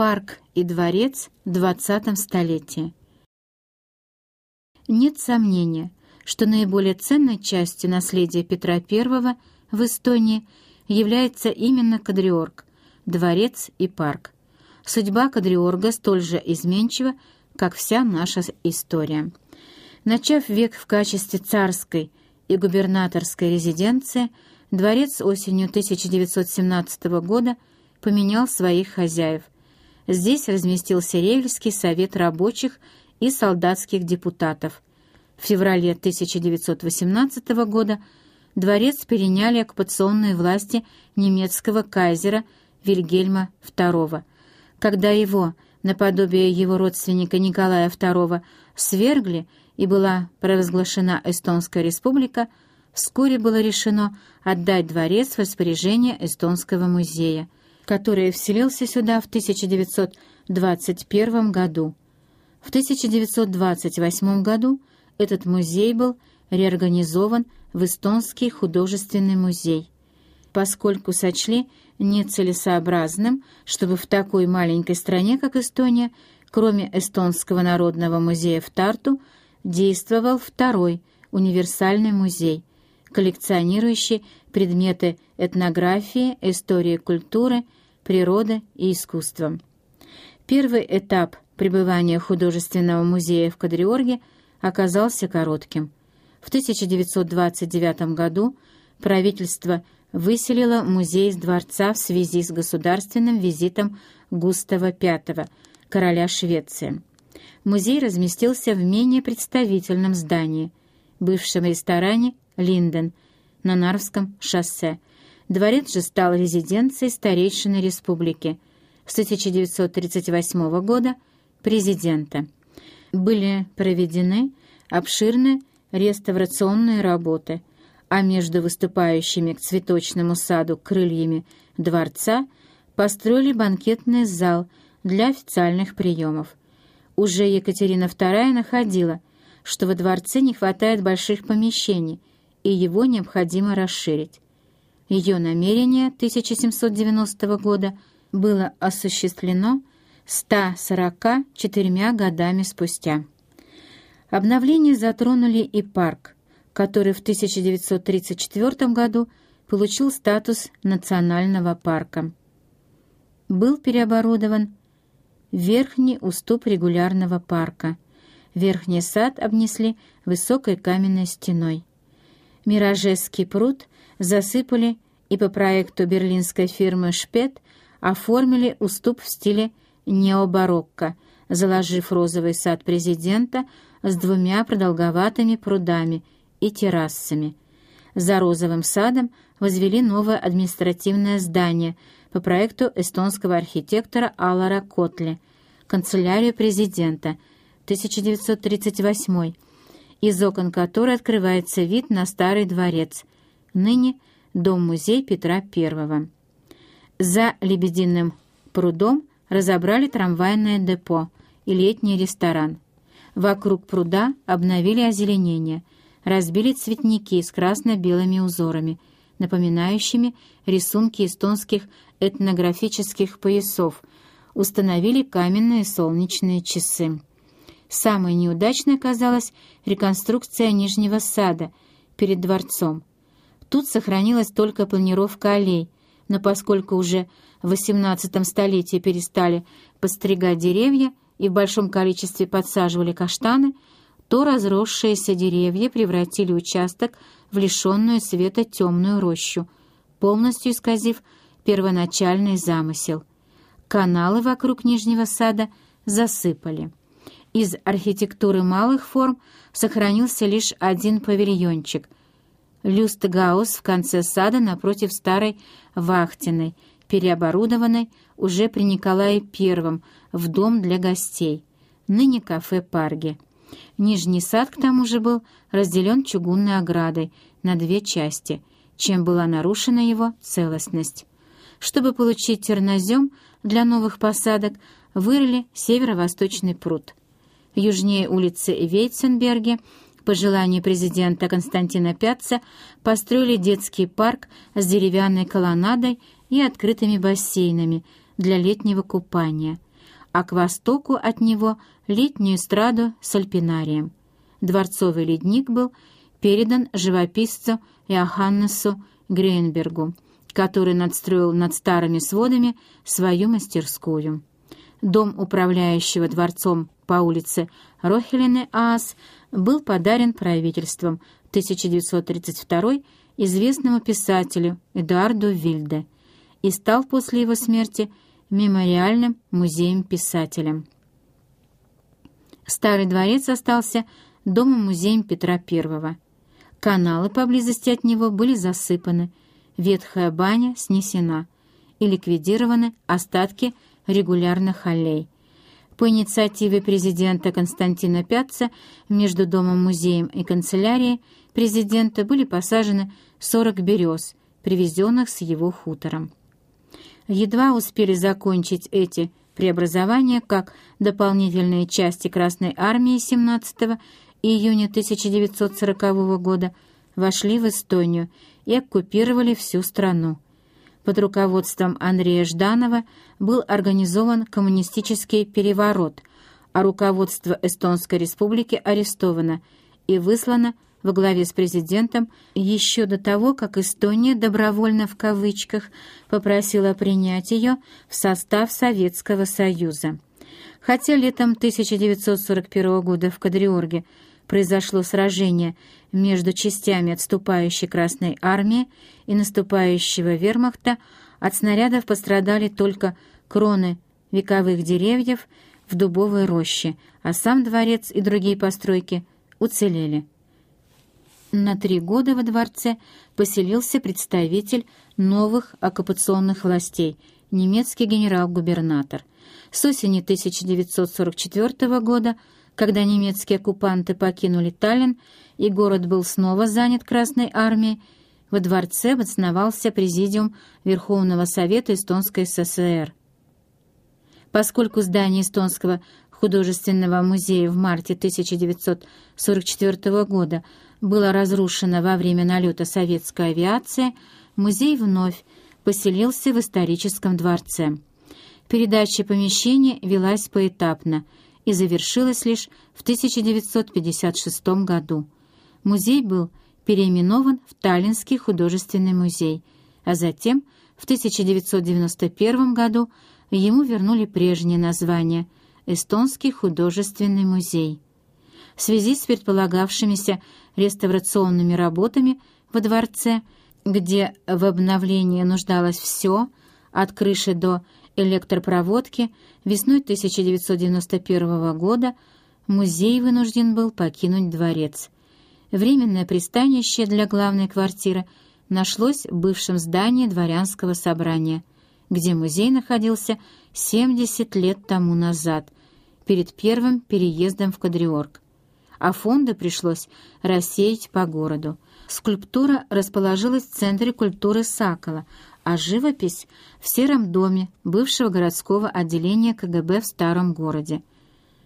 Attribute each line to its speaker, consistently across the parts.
Speaker 1: Парк и дворец в XX столетии. Нет сомнения, что наиболее ценной частью наследия Петра I в Эстонии является именно Кадриорг, дворец и парк. Судьба Кадриорга столь же изменчива, как вся наша история. Начав век в качестве царской и губернаторской резиденции, дворец осенью 1917 года поменял своих хозяев. Здесь разместился Ревельский совет рабочих и солдатских депутатов. В феврале 1918 года дворец переняли оккупационные власти немецкого кайзера Вильгельма II. Когда его, наподобие его родственника Николая II, свергли и была провозглашена Эстонская республика, вскоре было решено отдать дворец в распоряжение Эстонского музея, который вселился сюда в 1921 году. В 1928 году этот музей был реорганизован в Эстонский художественный музей, поскольку сочли нецелесообразным, чтобы в такой маленькой стране, как Эстония, кроме Эстонского народного музея в Тарту, действовал второй универсальный музей, коллекционирующий предметы этнографии, истории культуры, природы и искусства. Первый этап пребывания художественного музея в Кадриорге оказался коротким. В 1929 году правительство выселило музей из дворца в связи с государственным визитом Густава V, короля Швеции. Музей разместился в менее представительном здании, бывшем ресторане «Линден» на Нарвском шоссе. Дворец же стал резиденцией старейшины республики с 1938 года президента. Были проведены обширные реставрационные работы, а между выступающими к цветочному саду крыльями дворца построили банкетный зал для официальных приемов. Уже Екатерина II находила, что во дворце не хватает больших помещений, и его необходимо расширить. Ее намерение 1790 года было осуществлено 144 годами спустя. Обновления затронули и парк, который в 1934 году получил статус национального парка. Был переоборудован верхний уступ регулярного парка. Верхний сад обнесли высокой каменной стеной. Миражесский пруд засыпали и по проекту берлинской фирмы «Шпет» оформили уступ в стиле необарокко, заложив розовый сад президента с двумя продолговатыми прудами и террасами. За розовым садом возвели новое административное здание по проекту эстонского архитектора Алара Котли, канцелярию президента, 1938 из окон которой открывается вид на Старый дворец, ныне Дом-музей Петра I. За Лебединым прудом разобрали трамвайное депо и летний ресторан. Вокруг пруда обновили озеленение, разбили цветники с красно-белыми узорами, напоминающими рисунки эстонских этнографических поясов, установили каменные солнечные часы. Самой неудачной оказалась реконструкция Нижнего сада перед дворцом. Тут сохранилась только планировка аллей, но поскольку уже в XVIII столетии перестали постригать деревья, и в большом количестве подсаживали каштаны, то разросшиеся деревья превратили участок в лишенную света темную рощу, полностью исказив первоначальный замысел. Каналы вокруг Нижнего сада засыпали. Из архитектуры малых форм сохранился лишь один павильончик — люстгаус в конце сада напротив старой Вахтиной, переоборудованной уже при Николае I в дом для гостей, ныне кафе «Парги». Нижний сад, к тому же, был разделен чугунной оградой на две части, чем была нарушена его целостность. Чтобы получить чернозем для новых посадок, вырыли северо-восточный пруд. Южнее улицы Вейценберге по желанию президента Константина Пятца построили детский парк с деревянной колоннадой и открытыми бассейнами для летнего купания – а к востоку от него летнюю эстраду с альпинарием. Дворцовый ледник был передан живописцу Иоханнесу Грейнбергу, который надстроил над старыми сводами свою мастерскую. Дом управляющего дворцом по улице Рохелины Аас был подарен правительством 1932 известному писателю Эдуарду Вильде и стал после его смерти мемориальным музеем писателя. Старый дворец остался домом-музеем Петра I. Каналы поблизости от него были засыпаны, ветхая баня снесена и ликвидированы остатки регулярных аллей. По инициативе президента Константина Пятца между домом-музеем и канцелярией президента были посажены 40 берез, привезенных с его хутором. Едва успели закончить эти преобразования, как дополнительные части Красной Армии 17 июня 1940 года вошли в Эстонию и оккупировали всю страну. Под руководством Андрея Жданова был организован коммунистический переворот, а руководство Эстонской республики арестовано и выслано во главе с президентом еще до того, как Эстония добровольно в кавычках попросила принять ее в состав Советского Союза. Хотя летом 1941 года в Кадриорге произошло сражение между частями отступающей Красной Армии и наступающего вермахта, от снарядов пострадали только кроны вековых деревьев в дубовой роще, а сам дворец и другие постройки уцелели. На три года во дворце поселился представитель новых оккупационных властей, немецкий генерал-губернатор. С осени 1944 года когда немецкие оккупанты покинули Таллин и город был снова занят Красной армией, во дворце обосновался президиум Верховного Совета Эстонской ССР. Поскольку здание Эстонского художественного музея в марте 1944 года было разрушено во время налета советской авиации, музей вновь поселился в историческом дворце. Передача помещения велась поэтапно – и завершилась лишь в 1956 году. Музей был переименован в Таллинский художественный музей, а затем в 1991 году ему вернули прежнее название «Эстонский художественный музей». В связи с предполагавшимися реставрационными работами во дворце, где в обновлении нуждалось все, от крыши до электропроводки, весной 1991 года музей вынужден был покинуть дворец. Временное пристанище для главной квартиры нашлось в бывшем здании дворянского собрания, где музей находился 70 лет тому назад, перед первым переездом в Кадриорг. А фонды пришлось рассеять по городу. Скульптура расположилась в Центре культуры Сакола, а живопись в Сером доме бывшего городского отделения КГБ в Старом городе.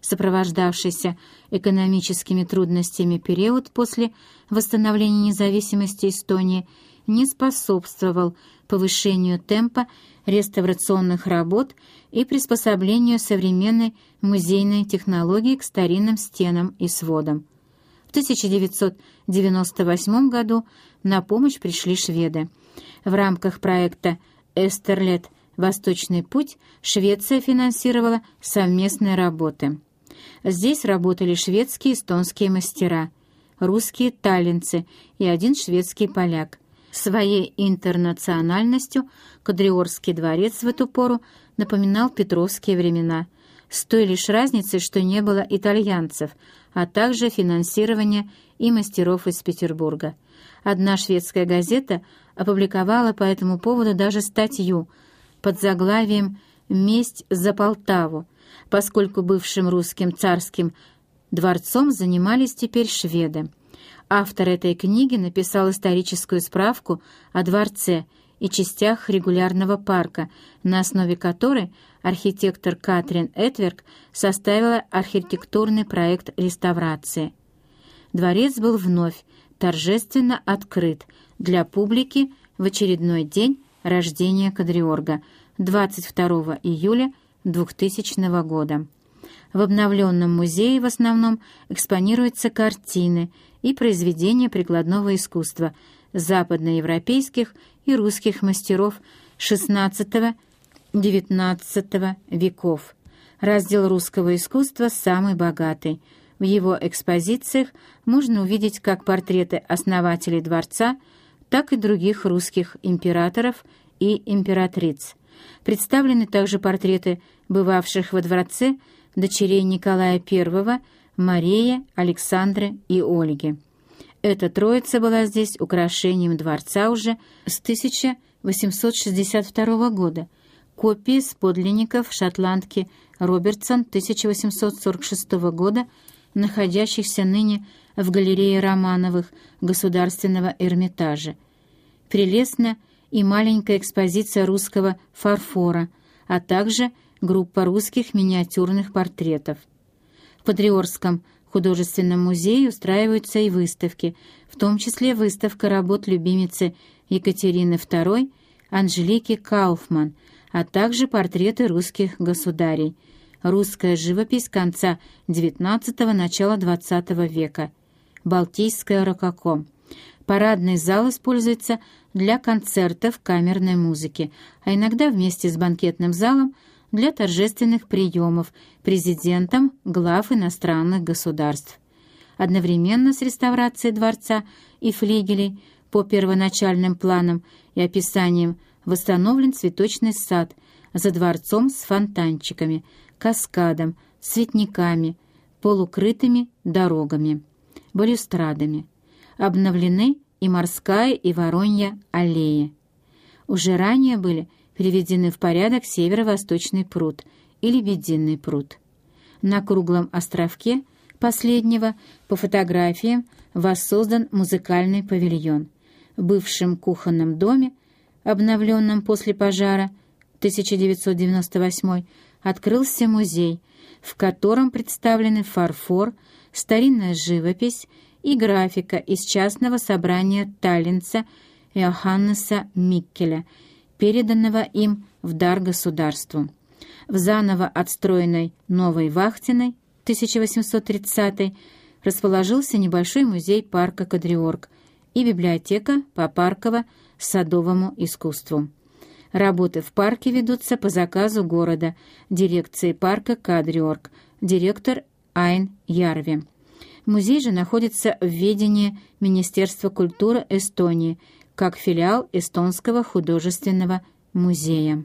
Speaker 1: Сопровождавшийся экономическими трудностями период после восстановления независимости Эстонии не способствовал повышению темпа реставрационных работ и приспособлению современной музейной технологии к старинным стенам и сводам. В 1998 году на помощь пришли шведы – в рамках проекта «Эстерлет. Восточный путь» Швеция финансировала совместные работы. Здесь работали шведские и эстонские мастера, русские таллинцы и один шведский поляк. Своей интернациональностью Кадриорский дворец в эту пору напоминал петровские времена, с той лишь разницей, что не было итальянцев, а также финансирования и мастеров из Петербурга. Одна шведская газета опубликовала по этому поводу даже статью под заглавием «Месть за Полтаву», поскольку бывшим русским царским дворцом занимались теперь шведы. Автор этой книги написал историческую справку о дворце и частях регулярного парка, на основе которой архитектор Катрин Этверк составила архитектурный проект реставрации. Дворец был вновь торжественно открыт для публики в очередной день рождения Кадриорга 22 июля 2000 года. В обновленном музее в основном экспонируются картины и произведения прикладного искусства западноевропейских и русских мастеров XVI-XIX веков. Раздел русского искусства самый богатый. В его экспозициях можно увидеть как портреты основателей дворца, так и других русских императоров и императриц. Представлены также портреты бывавших во дворце дочерей Николая I, Марии, Александры и Ольги. Эта троица была здесь украшением дворца уже с 1862 года. Копии с подлинников шотландки Робертсон 1846 года, находящихся ныне в галерее Романовых Государственного Эрмитажа. Прелестна и маленькая экспозиция русского фарфора, а также группа русских миниатюрных портретов. В Патриорском художественном музее устраиваются и выставки, в том числе выставка работ любимицы Екатерины II Анжелики Кауфман, а также портреты русских государей, русская живопись конца XIX – начала XX века, Балтийская рококо. Парадный зал используется для концертов камерной музыки, а иногда вместе с банкетным залом – для торжественных приемов президентом глав иностранных государств. Одновременно с реставрацией дворца и флигелей по первоначальным планам и описаниям восстановлен цветочный сад за дворцом с фонтанчиками, каскадом, цветниками, полукрытыми дорогами, балюстрадами. Обновлены и морская, и воронья аллеи. Уже ранее были приведены в порядок северо-восточный пруд и лебединый пруд. На круглом островке последнего по фотографиям воссоздан музыкальный павильон. В бывшем кухонном доме, обновленном после пожара 1998 открылся музей, в котором представлены фарфор, старинная живопись и графика из частного собрания таллинца Иоханнеса Миккеля – переданного им в дар государству. В заново отстроенной Новой Вахтиной 1830 расположился небольшой музей парка Кадриорг и библиотека по парково-садовому искусству. Работы в парке ведутся по заказу города, дирекции парка Кадриорг, директор Айн Ярви. Музей же находится в ведении Министерства культуры Эстонии как филиал Эстонского художественного музея.